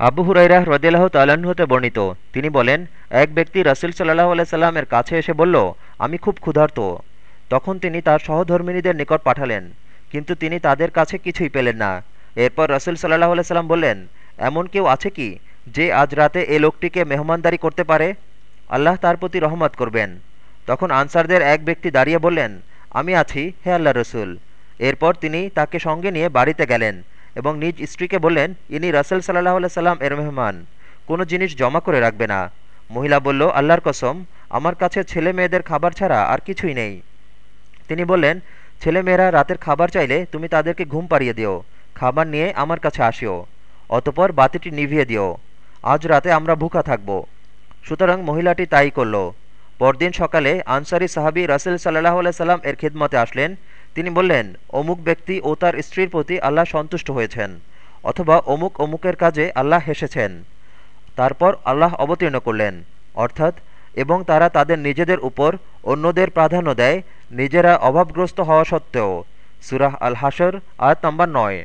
আবু হুরাইরাহ রদিল্লাহ হতে বর্ণিত। তিনি বলেন, এক ব্যক্তি রসুল সাল্লাহ আলাইসাল্লামের কাছে এসে বলল, আমি খুব ক্ষুধার্ত। তখন তিনি তার সহধর্মিনীদের নিকট পাঠালেন, কিন্তু তিনি তাদের কাছে কিছুই পেলেন না। এরপর রসুল সাল্লাহ আলাইসাল্লাম বললেন, এমন কেউ আছে কি যে আজ রাতে এ লোকটিকে মেহমানদারি করতে পারে? আল্লাহ তার প্রতি রহমত করবেন। তখন আনসারদের এক ব্যক্তি দাঁড়িয়ে বললেন, আমি আছি, হে আল্লাহ রসুল। এরপর তিনি তাকে সঙ্গে নিয়ে বাড়িতে গেলেন। এবং নিজ স্ত্রীকে বললেন, ইনি রাসেল সাল্লাহ সাল্লাম এর মেহমান। কোনো জিনিস জমা করে রাখবে না। মহিলা বলল, আল্লাহর কসম, আমার কাছে ছেলে মেয়েদের খাবার ছাড়া আর কিছুই নেই। তিনি বললেন, ছেলে মেয়েরা রাতের খাবার চাইলে তুমি তাদেরকে ঘুম পাড়িয়ে দিও, খাবার নিয়ে আমার কাছে আসিও, অতপর বাতিটি নিভিয়ে দিও। আজ রাতে আমরা ভুখা থাকব। সুতরাং মহিলাটি তাই করল। পরদিন সকালে আনসারি সাহাবি রাসেল সাল্লাহ সাল্লাম এর খিদমতে আসলেন। তিনি বললেন, অমুক ব্যক্তি ও তার স্ত্রীর প্রতি আল্লাহ সন্তুষ্ট হয়েছেন, অথবা অমুক অমুকের কাজে আল্লাহ হেসেছেন। তারপর আল্লাহ অবতীর্ণ করলেন, অর্থাৎ, এবং তারা তাদের নিজেদের উপর অন্যদের প্রাধান্য দেয়, নিজেরা অভাবগ্রস্ত হওয়া সত্ত্বেও। সুরাহ আল হাসর আয়াত নম্বর নয়।